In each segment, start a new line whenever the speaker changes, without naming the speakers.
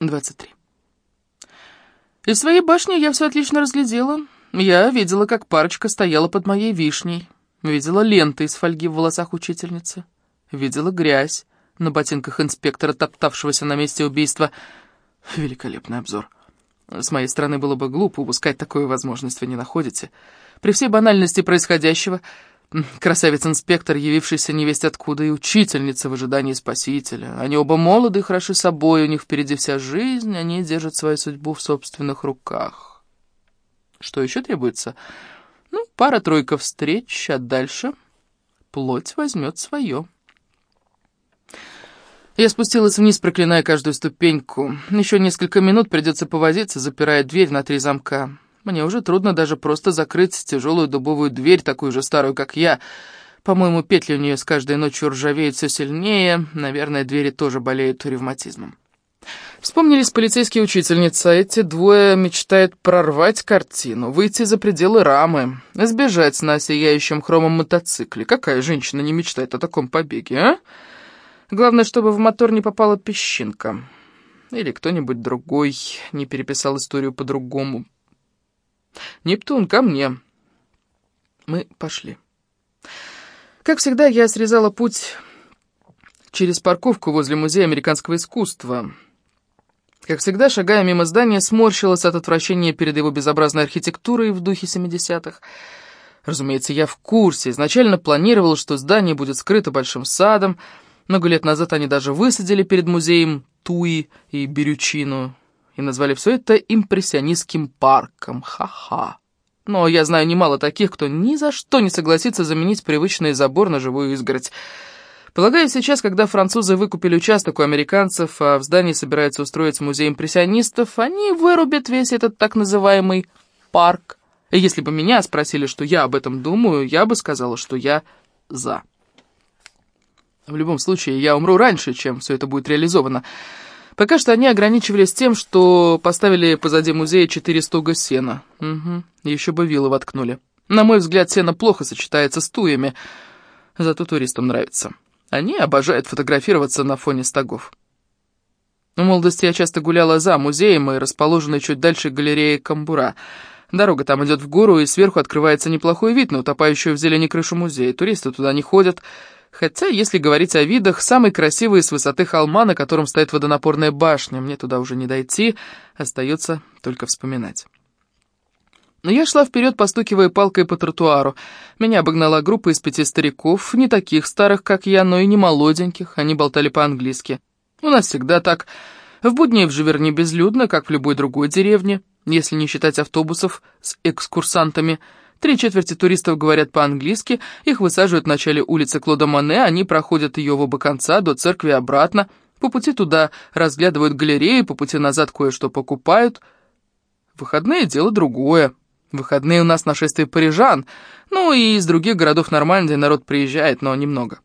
23. Из своей башни я все отлично разглядела. Я видела, как парочка стояла под моей вишней. Видела ленты из фольги в волосах учительницы. Видела грязь на ботинках инспектора, топтавшегося на месте убийства. Великолепный обзор. С моей стороны было бы глупо упускать такую возможность, вы не находите. При всей банальности происходящего, красавец-инспектор, явившийся невесть откуда, и учительница в ожидании спасителя. Они оба молоды хороши собой, у них впереди вся жизнь, они держат свою судьбу в собственных руках. Что еще требуется? Ну, пара-тройка встреч, а дальше плоть возьмет свое. Я спустилась вниз, проклиная каждую ступеньку. Еще несколько минут придется повозиться, запирая дверь на три замка. Мне уже трудно даже просто закрыть тяжелую дубовую дверь, такую же старую, как я. По-моему, петли у нее с каждой ночью ржавеют все сильнее. Наверное, двери тоже болеют ревматизмом. Вспомнились полицейские учительницы. Эти двое мечтают прорвать картину, выйти за пределы рамы, сбежать на сияющем хромом мотоцикле. Какая женщина не мечтает о таком побеге, а? Главное, чтобы в мотор не попала песчинка. Или кто-нибудь другой не переписал историю по-другому. «Нептун, ко мне!» Мы пошли. Как всегда, я срезала путь через парковку возле Музея американского искусства. Как всегда, шагая мимо здания, сморщилась от отвращения перед его безобразной архитектурой в духе 70-х. Разумеется, я в курсе. Изначально планировал, что здание будет скрыто большим садом, много лет назад они даже высадили перед музеем туи и берючину и назвали все это импрессионистским парком. Ха-ха. Но я знаю немало таких, кто ни за что не согласится заменить привычный забор на живую изгородь. Полагаю, сейчас, когда французы выкупили участок у американцев, а в здании собираются устроить музей импрессионистов, они вырубят весь этот так называемый парк. И если бы меня спросили, что я об этом думаю, я бы сказала, что я за. В любом случае, я умру раньше, чем все это будет реализовано. Пока что они ограничивались тем, что поставили позади музея четыре стога сена. Угу, еще бы вилы воткнули. На мой взгляд, сено плохо сочетается с туями, зато туристам нравится. Они обожают фотографироваться на фоне стогов. В молодости я часто гуляла за музеем и расположенной чуть дальше галереей Камбура. Дорога там идет в гору, и сверху открывается неплохой вид на утопающую в зелени крышу музея. Туристы туда не ходят, Хотя, если говорить о видах, самый красивый с высоты холма, на котором стоит водонапорная башня, мне туда уже не дойти, остается только вспоминать. Но я шла вперед, постукивая палкой по тротуару. Меня обогнала группа из пяти стариков, не таких старых, как я, но и не молоденьких, они болтали по-английски. У нас всегда так. В будни в Живерне безлюдно, как в любой другой деревне, если не считать автобусов с экскурсантами — Три четверти туристов говорят по-английски, их высаживают в начале улицы Клода Моне, они проходят ее в оба конца, до церкви обратно. По пути туда разглядывают галереи, по пути назад кое-что покупают. Выходные — дело другое. Выходные у нас нашествие парижан, ну и из других городов Нормандии народ приезжает, но немного.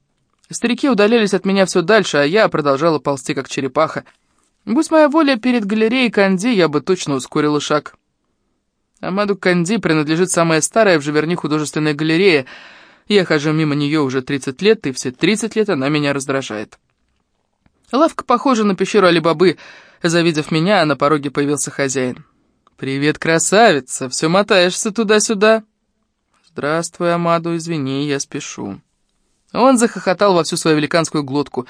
Старики удалялись от меня все дальше, а я продолжала ползти, как черепаха. Будь моя воля перед галереей Канди, я бы точно ускорила шаг. Амаду Канди принадлежит самая старая в Живерни художественная галерея. Я хожу мимо нее уже 30 лет, и все 30 лет она меня раздражает. Лавка похожа на пещеру Алибабы. Завидев меня, на пороге появился хозяин. «Привет, красавица! Все мотаешься туда-сюда?» «Здравствуй, Амаду, извини, я спешу». Он захохотал во всю свою великанскую глотку.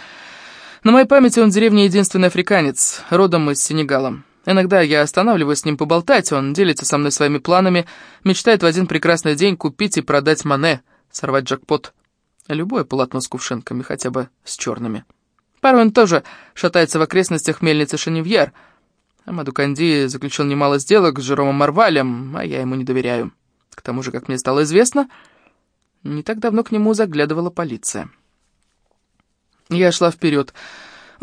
На моей памяти он в единственный африканец, родом из Сенегала. Иногда я останавливаюсь с ним поболтать, он делится со мной своими планами, мечтает в один прекрасный день купить и продать Мане, сорвать джекпот. Любое полотно с кувшинками, хотя бы с черными. Порой он тоже шатается в окрестностях мельницы Шеневьер. Амаду Канди заключил немало сделок с Жеромом Марвалем, а я ему не доверяю. К тому же, как мне стало известно, не так давно к нему заглядывала полиция. Я шла вперед.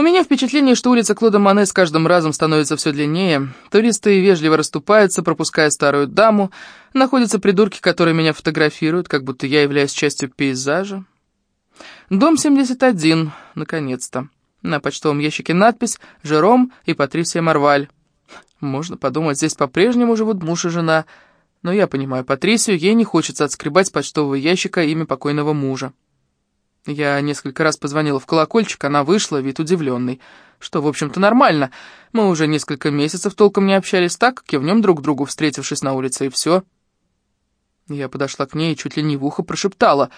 У меня впечатление, что улица Клода Мане с каждым разом становится все длиннее. Туристы вежливо расступаются, пропуская старую даму. Находятся придурки, которые меня фотографируют, как будто я являюсь частью пейзажа. Дом 71, наконец-то. На почтовом ящике надпись «Жером и Патрисия Марваль». Можно подумать, здесь по-прежнему живут муж и жена. Но я понимаю Патрисию, ей не хочется отскребать с почтового ящика имя покойного мужа. Я несколько раз позвонила в колокольчик, она вышла, вид удивленный. Что, в общем-то, нормально. Мы уже несколько месяцев толком не общались так, кивнем друг другу, встретившись на улице, и все. Я подошла к ней и чуть ли не в ухо прошептала.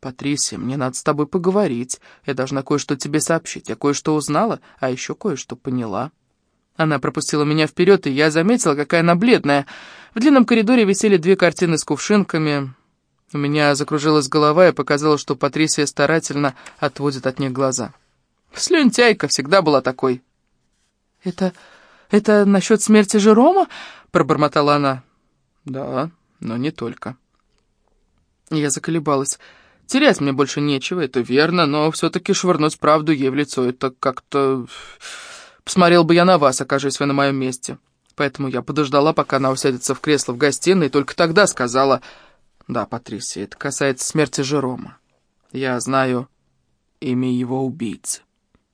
«Патрисия, мне надо с тобой поговорить. Я должна кое-что тебе сообщить. Я кое-что узнала, а еще кое-что поняла». Она пропустила меня вперед, и я заметила, какая она бледная. В длинном коридоре висели две картины с кувшинками. У меня закружилась голова, и показалось, что Патрисия старательно отводит от них глаза. Слюнтяйка всегда была такой. «Это... это насчет смерти Жерома?» — пробормотала она. «Да, но не только». Я заколебалась. Терять мне больше нечего, это верно, но все-таки швырнуть правду ей в лицо — это как-то... Посмотрел бы я на вас, окажись вы на моем месте. Поэтому я подождала, пока она усядется в кресло в гостиной, и только тогда сказала... Да, Патрисия, это касается смерти Жерома. Я знаю имя его убийцы.